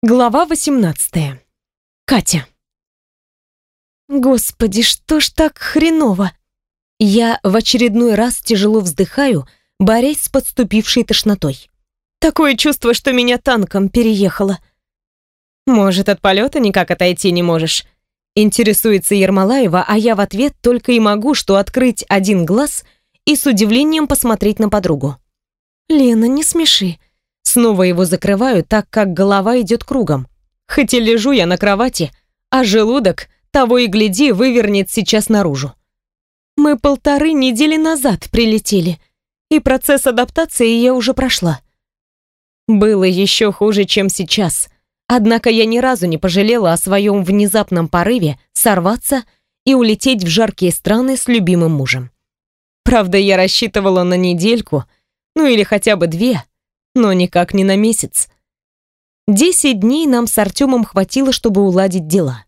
Глава 18. Катя. Господи, что ж так хреново? Я в очередной раз тяжело вздыхаю, борясь с подступившей тошнотой. Такое чувство, что меня танком переехало. Может, от полета никак отойти не можешь? Интересуется Ермолаева, а я в ответ только и могу что открыть один глаз и с удивлением посмотреть на подругу. Лена, не смеши. Снова его закрываю, так как голова идет кругом. Хоть и лежу я на кровати, а желудок, того и гляди, вывернет сейчас наружу. Мы полторы недели назад прилетели, и процесс адаптации я уже прошла. Было еще хуже, чем сейчас. Однако я ни разу не пожалела о своем внезапном порыве сорваться и улететь в жаркие страны с любимым мужем. Правда, я рассчитывала на недельку, ну или хотя бы две, но никак не на месяц. Десять дней нам с Артемом хватило, чтобы уладить дела.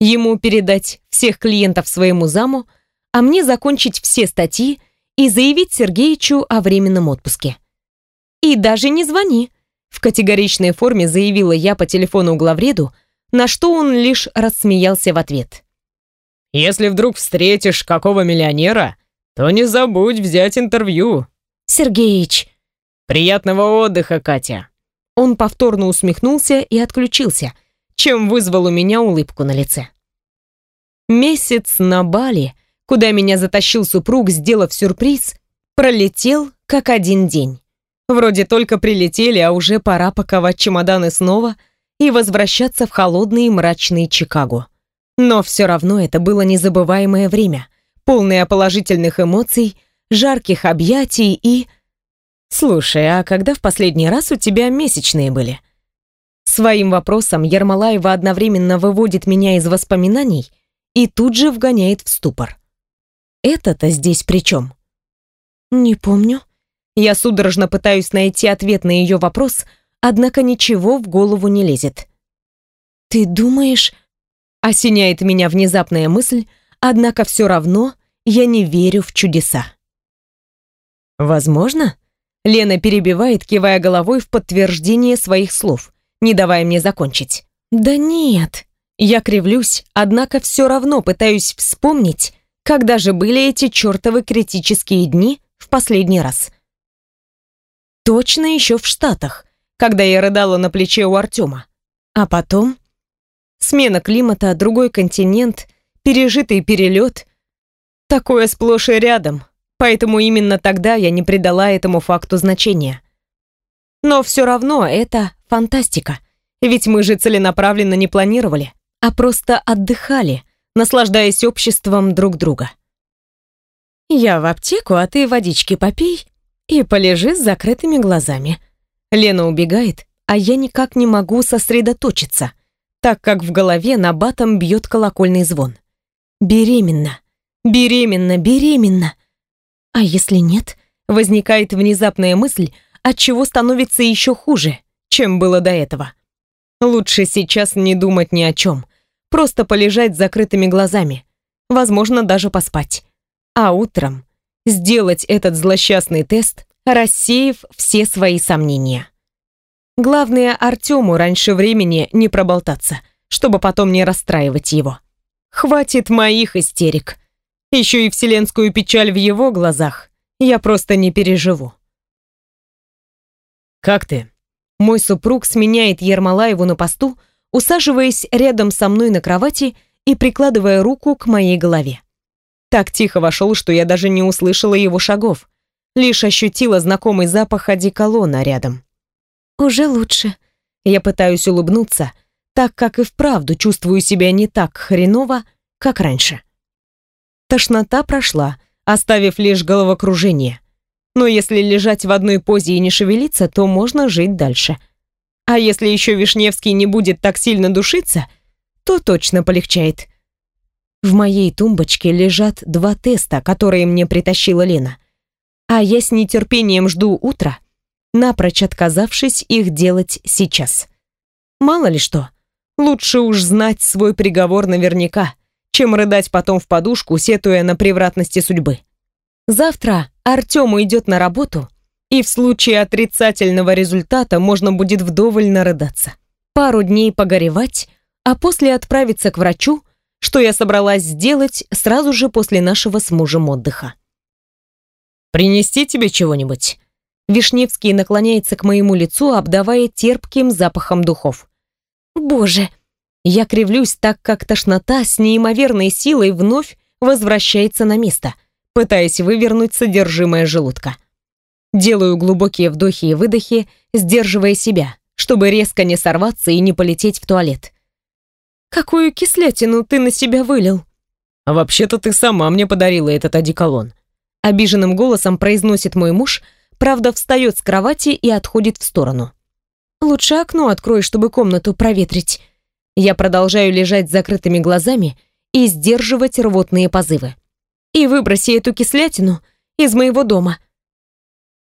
Ему передать всех клиентов своему заму, а мне закончить все статьи и заявить Сергеичу о временном отпуске. «И даже не звони», — в категоричной форме заявила я по телефону главреду, на что он лишь рассмеялся в ответ. «Если вдруг встретишь какого миллионера, то не забудь взять интервью». «Сергеич», «Приятного отдыха, Катя!» Он повторно усмехнулся и отключился, чем вызвал у меня улыбку на лице. Месяц на Бали, куда меня затащил супруг, сделав сюрприз, пролетел как один день. Вроде только прилетели, а уже пора паковать чемоданы снова и возвращаться в холодный и мрачный Чикаго. Но все равно это было незабываемое время, полное положительных эмоций, жарких объятий и «Слушай, а когда в последний раз у тебя месячные были?» Своим вопросом Ермолаева одновременно выводит меня из воспоминаний и тут же вгоняет в ступор. «Это-то здесь при чем?» «Не помню». Я судорожно пытаюсь найти ответ на ее вопрос, однако ничего в голову не лезет. «Ты думаешь...» Осеняет меня внезапная мысль, однако все равно я не верю в чудеса. «Возможно?» Лена перебивает, кивая головой в подтверждение своих слов, не давая мне закончить. «Да нет». Я кривлюсь, однако все равно пытаюсь вспомнить, когда же были эти чертовы критические дни в последний раз. Точно еще в Штатах, когда я рыдала на плече у Артема. А потом... Смена климата, другой континент, пережитый перелет. Такое сплошь и рядом, Поэтому именно тогда я не придала этому факту значения. Но все равно это фантастика. Ведь мы же целенаправленно не планировали, а просто отдыхали, наслаждаясь обществом друг друга. Я в аптеку, а ты водички попей и полежи с закрытыми глазами. Лена убегает, а я никак не могу сосредоточиться, так как в голове на батом бьет колокольный звон. Беременна, беременна, беременна. А если нет, возникает внезапная мысль, от чего становится еще хуже, чем было до этого. Лучше сейчас не думать ни о чем, просто полежать с закрытыми глазами, возможно, даже поспать. А утром сделать этот злосчастный тест, рассеяв все свои сомнения. Главное, Артему раньше времени не проболтаться, чтобы потом не расстраивать его. Хватит моих истерик. Еще и вселенскую печаль в его глазах я просто не переживу. «Как ты?» Мой супруг сменяет Ермолаеву на посту, усаживаясь рядом со мной на кровати и прикладывая руку к моей голове. Так тихо вошел, что я даже не услышала его шагов, лишь ощутила знакомый запах одеколона рядом. «Уже лучше». Я пытаюсь улыбнуться, так как и вправду чувствую себя не так хреново, как раньше. Тошнота прошла, оставив лишь головокружение. Но если лежать в одной позе и не шевелиться, то можно жить дальше. А если еще Вишневский не будет так сильно душиться, то точно полегчает. В моей тумбочке лежат два теста, которые мне притащила Лена. А я с нетерпением жду утра, напрочь отказавшись их делать сейчас. Мало ли что, лучше уж знать свой приговор наверняка чем рыдать потом в подушку, сетуя на превратности судьбы. Завтра Артем уйдет на работу, и в случае отрицательного результата можно будет вдоволь нарыдаться. пару дней погоревать, а после отправиться к врачу, что я собралась сделать сразу же после нашего с мужем отдыха. «Принести тебе чего-нибудь?» Вишневский наклоняется к моему лицу, обдавая терпким запахом духов. «Боже!» Я кривлюсь, так как тошнота с неимоверной силой вновь возвращается на место, пытаясь вывернуть содержимое желудка. Делаю глубокие вдохи и выдохи, сдерживая себя, чтобы резко не сорваться и не полететь в туалет. «Какую кислятину ты на себя вылил?» «А вообще-то ты сама мне подарила этот одеколон», обиженным голосом произносит мой муж, правда встает с кровати и отходит в сторону. «Лучше окно открой, чтобы комнату проветрить». Я продолжаю лежать с закрытыми глазами и сдерживать рвотные позывы. «И выброси эту кислятину из моего дома».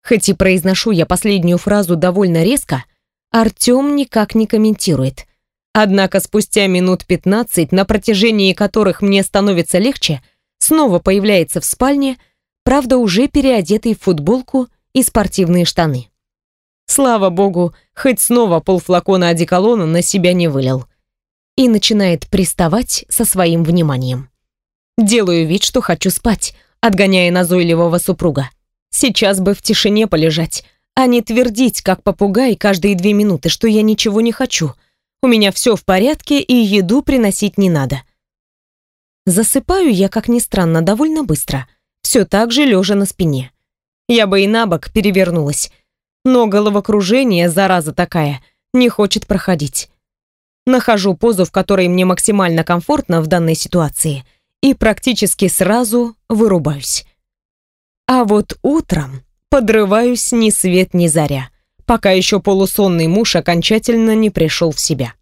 Хоть и произношу я последнюю фразу довольно резко, Артём никак не комментирует. Однако спустя минут 15, на протяжении которых мне становится легче, снова появляется в спальне, правда уже переодетый в футболку и спортивные штаны. Слава богу, хоть снова полфлакона одеколона на себя не вылил и начинает приставать со своим вниманием. Делаю вид, что хочу спать, отгоняя назойливого супруга. Сейчас бы в тишине полежать, а не твердить, как попугай, каждые две минуты, что я ничего не хочу. У меня все в порядке, и еду приносить не надо. Засыпаю я, как ни странно, довольно быстро, все так же лежа на спине. Я бы и на бок перевернулась, но головокружение, зараза такая, не хочет проходить. Нахожу позу, в которой мне максимально комфортно в данной ситуации, и практически сразу вырубаюсь. А вот утром подрываюсь ни свет ни заря, пока еще полусонный муж окончательно не пришел в себя.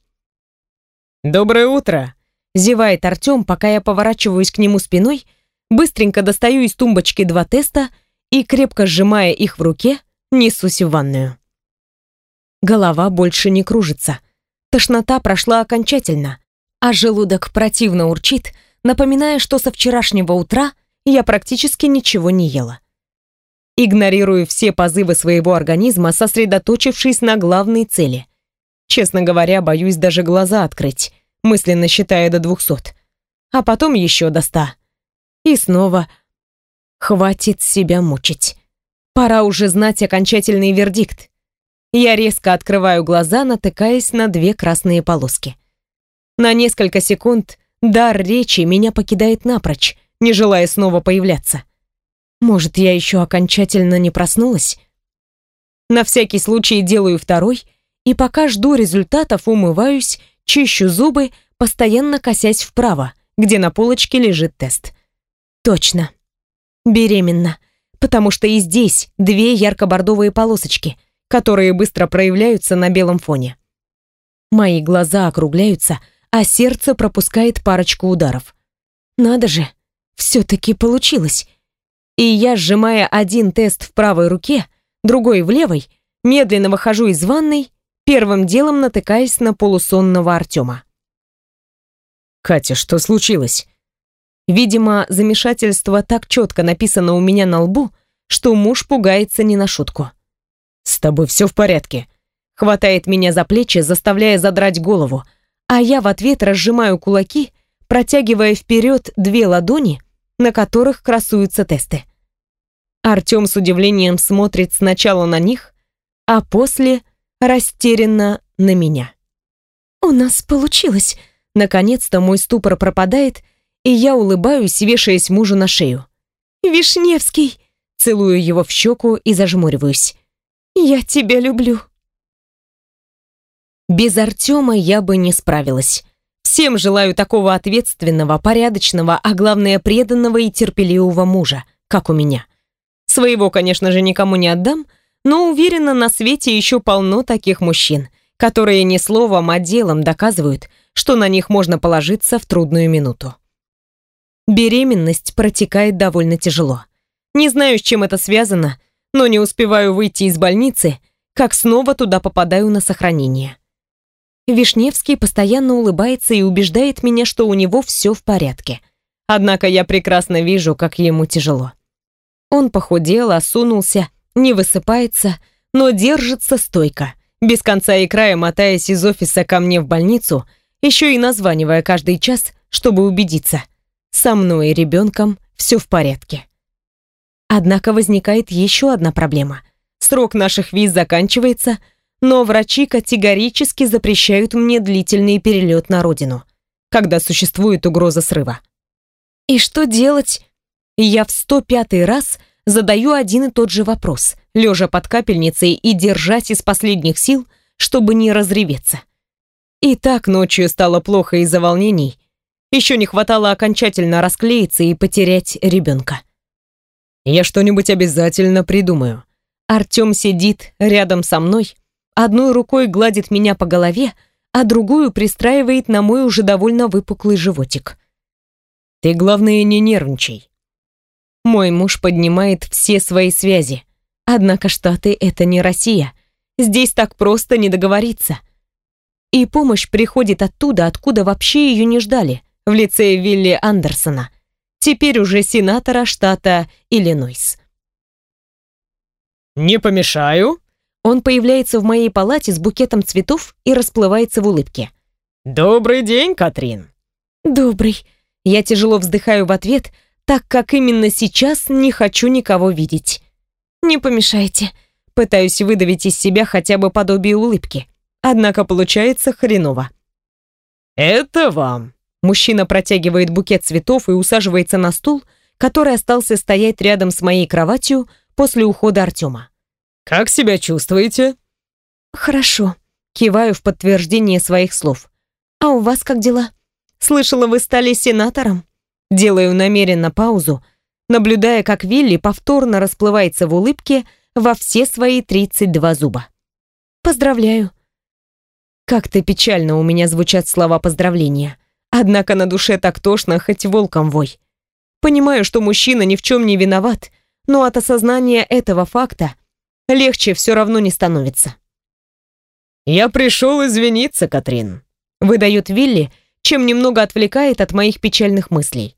«Доброе утро!» — зевает Артем, пока я поворачиваюсь к нему спиной, быстренько достаю из тумбочки два теста и, крепко сжимая их в руке, несусь в ванную. Голова больше не кружится — Тошнота прошла окончательно, а желудок противно урчит, напоминая, что со вчерашнего утра я практически ничего не ела. Игнорирую все позывы своего организма, сосредоточившись на главной цели. Честно говоря, боюсь даже глаза открыть, мысленно считая до двухсот. А потом еще до ста. И снова хватит себя мучить. Пора уже знать окончательный вердикт. Я резко открываю глаза, натыкаясь на две красные полоски. На несколько секунд дар речи меня покидает напрочь, не желая снова появляться. Может, я еще окончательно не проснулась? На всякий случай делаю второй, и пока жду результатов, умываюсь, чищу зубы, постоянно косясь вправо, где на полочке лежит тест. Точно. Беременна. Потому что и здесь две ярко-бордовые полосочки — которые быстро проявляются на белом фоне. Мои глаза округляются, а сердце пропускает парочку ударов. Надо же, все-таки получилось. И я, сжимая один тест в правой руке, другой в левой, медленно выхожу из ванной, первым делом натыкаясь на полусонного Артема. «Катя, что случилось?» Видимо, замешательство так четко написано у меня на лбу, что муж пугается не на шутку. «С тобой все в порядке?» Хватает меня за плечи, заставляя задрать голову, а я в ответ разжимаю кулаки, протягивая вперед две ладони, на которых красуются тесты. Артем с удивлением смотрит сначала на них, а после растерянно на меня. «У нас получилось!» Наконец-то мой ступор пропадает, и я улыбаюсь, вешаясь мужу на шею. «Вишневский!» Целую его в щеку и зажмуриваюсь. Я тебя люблю. Без Артема я бы не справилась. Всем желаю такого ответственного, порядочного, а главное преданного и терпеливого мужа, как у меня. Своего, конечно же, никому не отдам, но уверена, на свете еще полно таких мужчин, которые не словом, а делом доказывают, что на них можно положиться в трудную минуту. Беременность протекает довольно тяжело. Не знаю, с чем это связано, но не успеваю выйти из больницы, как снова туда попадаю на сохранение. Вишневский постоянно улыбается и убеждает меня, что у него все в порядке. Однако я прекрасно вижу, как ему тяжело. Он похудел, осунулся, не высыпается, но держится стойко, без конца и края мотаясь из офиса ко мне в больницу, еще и названивая каждый час, чтобы убедиться. Со мной и ребенком все в порядке. Однако возникает еще одна проблема. Срок наших виз заканчивается, но врачи категорически запрещают мне длительный перелет на родину, когда существует угроза срыва. И что делать? Я в 105 раз задаю один и тот же вопрос, лежа под капельницей и держась из последних сил, чтобы не разреветься. И так ночью стало плохо из-за волнений. Еще не хватало окончательно расклеиться и потерять ребенка. Я что-нибудь обязательно придумаю. Артем сидит рядом со мной, одной рукой гладит меня по голове, а другую пристраивает на мой уже довольно выпуклый животик. Ты, главное, не нервничай. Мой муж поднимает все свои связи. Однако Штаты — это не Россия. Здесь так просто не договориться. И помощь приходит оттуда, откуда вообще ее не ждали, в лице Вилли Андерсона, теперь уже сенатора штата Иллинойс. «Не помешаю?» Он появляется в моей палате с букетом цветов и расплывается в улыбке. «Добрый день, Катрин!» «Добрый!» Я тяжело вздыхаю в ответ, так как именно сейчас не хочу никого видеть. «Не помешайте!» Пытаюсь выдавить из себя хотя бы подобие улыбки. Однако получается хреново. «Это вам!» Мужчина протягивает букет цветов и усаживается на стул, который остался стоять рядом с моей кроватью после ухода Артема. «Как себя чувствуете?» «Хорошо», — киваю в подтверждение своих слов. «А у вас как дела? Слышала, вы стали сенатором?» Делаю намеренно паузу, наблюдая, как Вилли повторно расплывается в улыбке во все свои 32 зуба. «Поздравляю». Как-то печально у меня звучат слова поздравления. Однако на душе так тошно, хоть волком вой. Понимаю, что мужчина ни в чем не виноват, но от осознания этого факта легче все равно не становится. «Я пришел извиниться, Катрин», — выдает Вилли, чем немного отвлекает от моих печальных мыслей.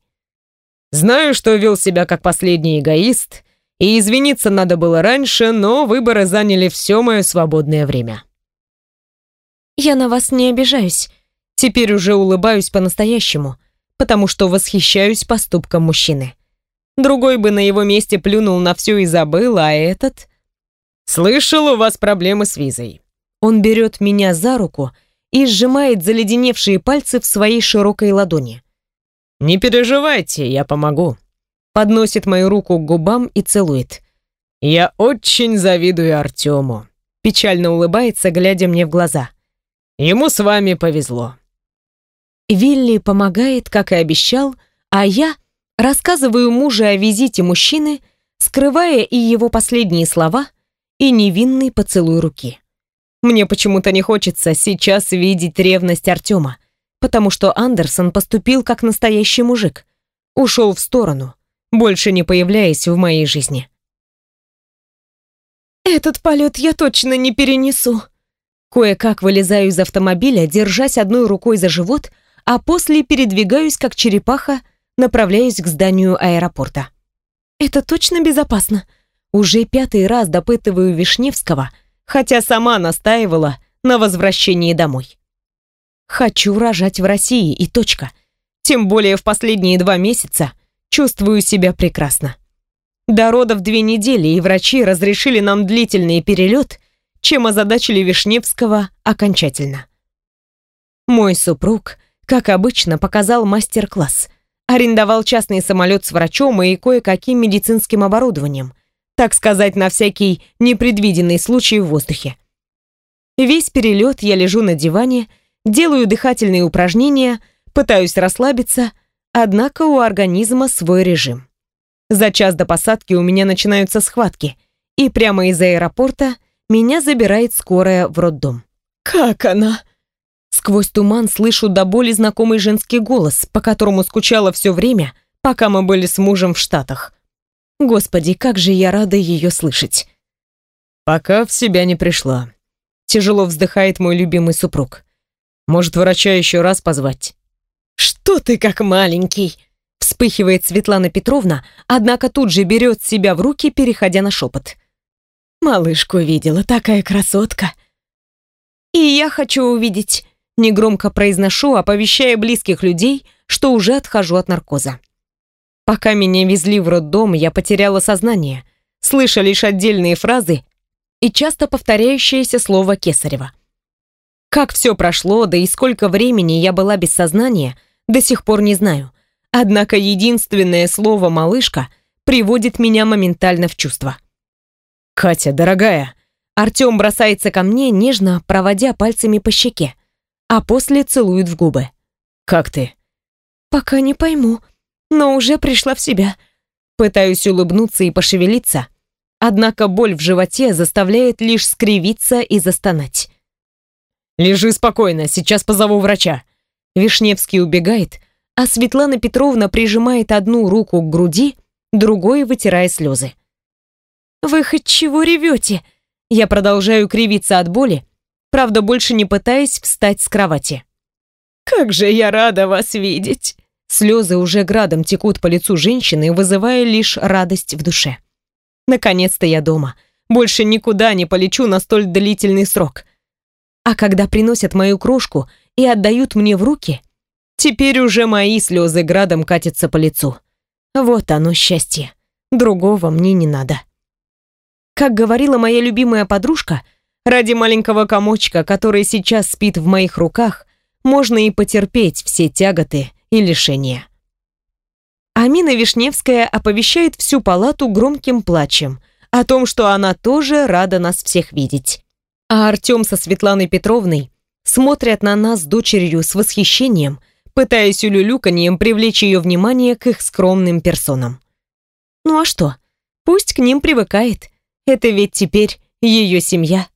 «Знаю, что вел себя как последний эгоист, и извиниться надо было раньше, но выборы заняли все мое свободное время». «Я на вас не обижаюсь», Теперь уже улыбаюсь по-настоящему, потому что восхищаюсь поступком мужчины. Другой бы на его месте плюнул на все и забыл, а этот... «Слышал, у вас проблемы с визой». Он берет меня за руку и сжимает заледеневшие пальцы в своей широкой ладони. «Не переживайте, я помогу». Подносит мою руку к губам и целует. «Я очень завидую Артему», печально улыбается, глядя мне в глаза. «Ему с вами повезло». Вилли помогает, как и обещал, а я рассказываю мужу о визите мужчины, скрывая и его последние слова, и невинный поцелуй руки. Мне почему-то не хочется сейчас видеть ревность Артема, потому что Андерсон поступил как настоящий мужик. Ушел в сторону, больше не появляясь в моей жизни. «Этот полет я точно не перенесу», Кое-как вылезаю из автомобиля, держась одной рукой за живот, а после передвигаюсь как черепаха, направляясь к зданию аэропорта. Это точно безопасно? Уже пятый раз допытываю Вишневского, хотя сама настаивала на возвращении домой. Хочу рожать в России и точка. Тем более в последние два месяца чувствую себя прекрасно. До родов две недели, и врачи разрешили нам длительный перелет, чем озадачили Вишневского окончательно. Мой супруг как обычно, показал мастер-класс. Арендовал частный самолет с врачом и кое-каким медицинским оборудованием, так сказать, на всякий непредвиденный случай в воздухе. Весь перелет я лежу на диване, делаю дыхательные упражнения, пытаюсь расслабиться, однако у организма свой режим. За час до посадки у меня начинаются схватки, и прямо из аэропорта меня забирает скорая в роддом. «Как она?» Сквозь туман слышу до боли знакомый женский голос, по которому скучала все время, пока мы были с мужем в Штатах. Господи, как же я рада ее слышать. Пока в себя не пришла. Тяжело вздыхает мой любимый супруг. Может, врача еще раз позвать? Что ты как маленький? Вспыхивает Светлана Петровна, однако тут же берет себя в руки, переходя на шепот. Малышку видела, такая красотка. «И я хочу увидеть», — негромко произношу, оповещая близких людей, что уже отхожу от наркоза. Пока меня везли в роддом, я потеряла сознание, слыша лишь отдельные фразы и часто повторяющееся слово Кесарева. Как все прошло, да и сколько времени я была без сознания, до сих пор не знаю. Однако единственное слово «малышка» приводит меня моментально в чувство. «Катя, дорогая!» Артем бросается ко мне, нежно проводя пальцами по щеке, а после целует в губы. «Как ты?» «Пока не пойму», но уже пришла в себя. Пытаюсь улыбнуться и пошевелиться, однако боль в животе заставляет лишь скривиться и застонать. «Лежи спокойно, сейчас позову врача». Вишневский убегает, а Светлана Петровна прижимает одну руку к груди, другой вытирая слезы. «Вы хоть чего ревете?» Я продолжаю кривиться от боли, правда, больше не пытаясь встать с кровати. «Как же я рада вас видеть!» Слезы уже градом текут по лицу женщины, вызывая лишь радость в душе. Наконец-то я дома. Больше никуда не полечу на столь длительный срок. А когда приносят мою крошку и отдают мне в руки, теперь уже мои слезы градом катятся по лицу. Вот оно счастье. Другого мне не надо. Как говорила моя любимая подружка, ради маленького комочка, который сейчас спит в моих руках, можно и потерпеть все тяготы и лишения. Амина Вишневская оповещает всю палату громким плачем о том, что она тоже рада нас всех видеть. А Артем со Светланой Петровной смотрят на нас с дочерью с восхищением, пытаясь улюлюканьем привлечь ее внимание к их скромным персонам. Ну а что? Пусть к ним привыкает. Это ведь теперь ее семья.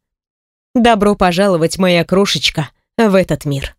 Добро пожаловать, моя крошечка, в этот мир.